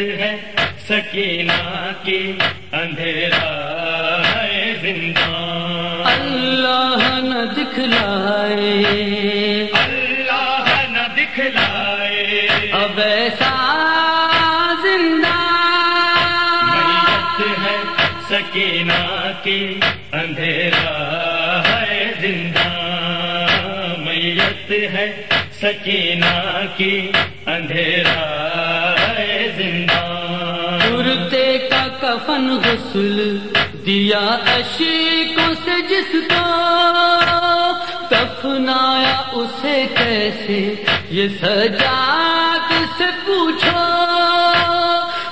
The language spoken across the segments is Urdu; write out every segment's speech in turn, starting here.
ہے سکینہ کی اندھیرا ہے زندہ۔ اللہ نہ دکھلائے۔ اللہ نہ دکھلائے۔ اب ایسا زندہ۔ میت ہے سکینہ کی اندھیرا ہے زندہ۔ میت ہے سکینہ کی اندھیرا ہے زندہ۔ کفن غسل دیا اشیکوں سے جس کو دفنایا اسے کیسے یہ سجاد سے پوچھو۔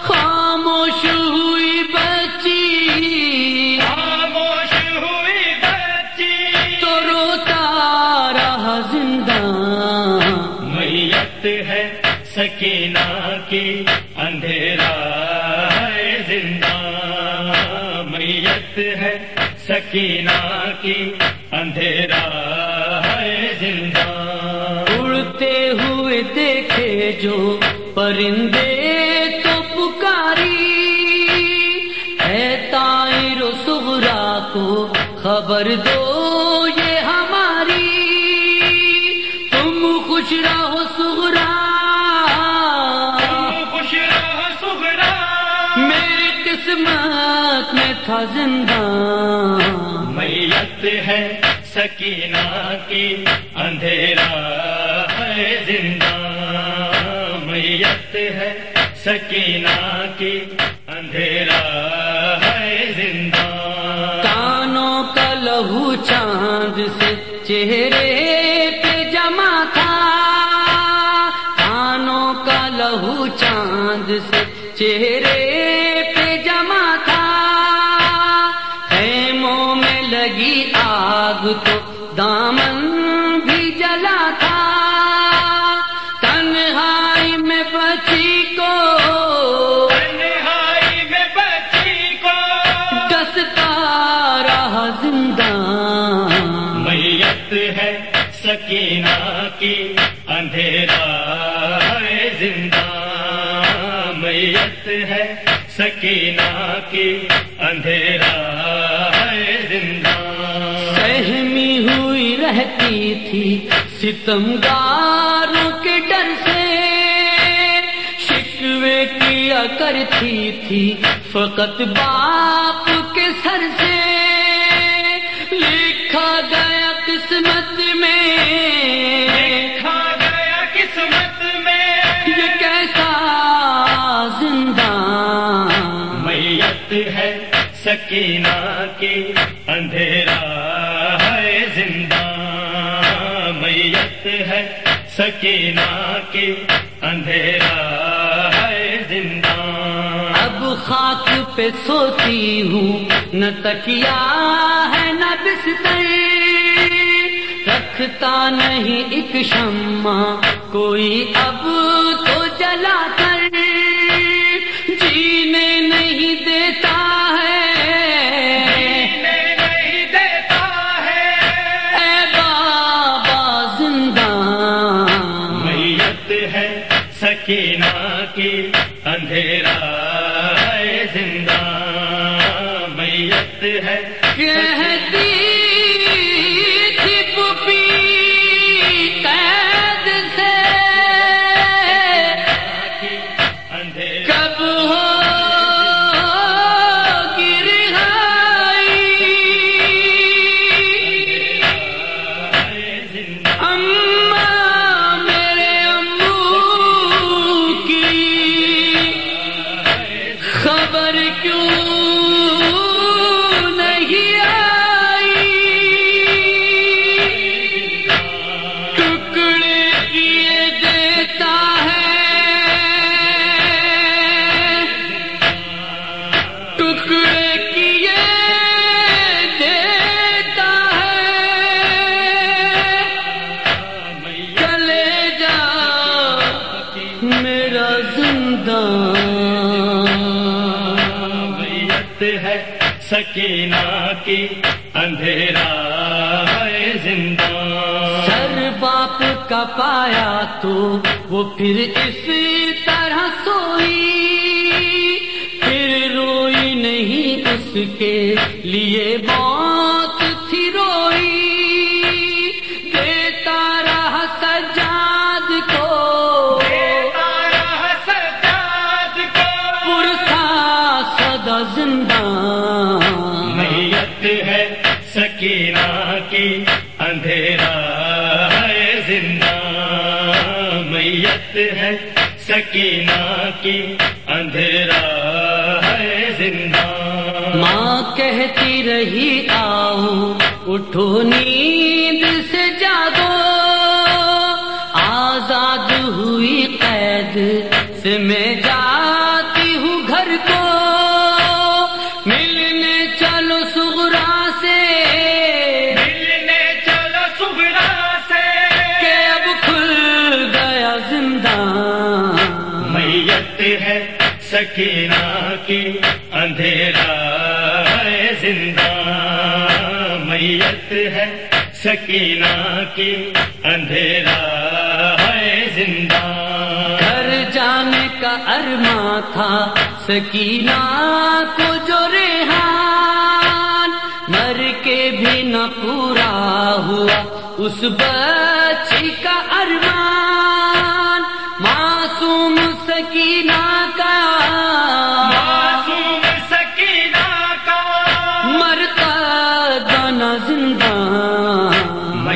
خاموش ہوئی بچی۔ خاموش ہوئی بچی۔ تو روتا رہا زندہ۔ میت ہے سکینہ کی۔ سکینہ کی اندھیرا ہے زندہ۔ اڑتے ہوئے دیکھے جو پرندے تو پکاری۔ ہے تائر و سغرا کو خبر دو یہ قسمت میں تھا زندہ۔ میت ہے سکینہ کی اندھیرا ہے زندہ۔ میت ہے سکینہ کی اندھیرا ہے زندہ۔ کانوں کا لہو چاند سے چہرے پہ جمع تھا۔ کانوں کا لہو چاند سے چہرے پہ جمع زندہ میت ہے سکینہ کی اندھیرا ہے زندہ۔ سہمی ہوئی رہتی تھی ستمگاروں کے ڈر سے۔ شکوے کیا کرتی تھی فقط باپ کے سر سے۔ لکھا گیا قسمت میں۔ کھا گیا قسمت سکینہ کی اندھیرا ہے زندہ میت ہے سکینہ کی اندھیرا ہے زندہ اب خاک پہ سوتی ہوں، نہ تکیا ہے، نہ بستر۔ رکھتا نہیں ایک شمع، کوئی اب تو جلا کر۔ سکینہ کی اندھیرا ہے زندہ میت ہے۔ کہتی ٹکڑے کیے دیتا ہے۔ چلے جا میرا زندہ ہے سکینہ کی اندھیرا ہے زندہ۔ سر باپ کا پایا تو وہ پھر اس جس کے لیے موت تھی روئی دیتا رہا سجاد کو۔ سجاد کو۔ پرسا سدا زندہ۔ میت ہے سکینہ کی اندھیرا ہے زندہ۔ میت ہے سکینہ کی اندھیرا ہے زندہ۔ ماں کہتی رہی آؤ اٹھو نیند سے جاگو۔ آزاد ہوئی قید سے میں جاتی ہوں گھر کو۔ ملنے چلو سغرا سے۔ ملنے چلو سبرا سے۔ کہ اب کھل گیا زندہ۔ میت ہے سکینہ کی اندھیرا ہے سکینہ کی اندھیرا ہے زندہ۔ گھر جانے کا ارما تھا سکینہ کو جو ریحان۔ مر کے بھی نہ پورا ہوا اس بچی کا ارمان۔ معصوم سکینہ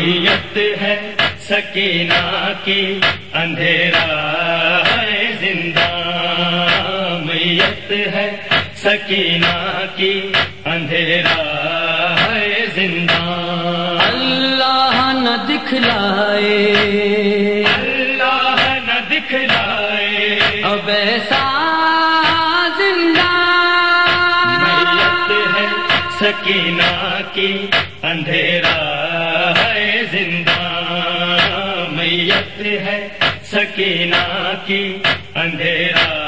میت ہے سکینہ کی اندھیرا ہے زندہ میت ہے سکینہ کی اندھیرا ہے زندہ۔ اللہ نہ دکھلائے۔ اللہ نہ دکھلائے۔ اب ایسا زندہ۔ میت ہے سکینہ کی اندھیرا زندہ میت ہے سکینہ کی اندھیرا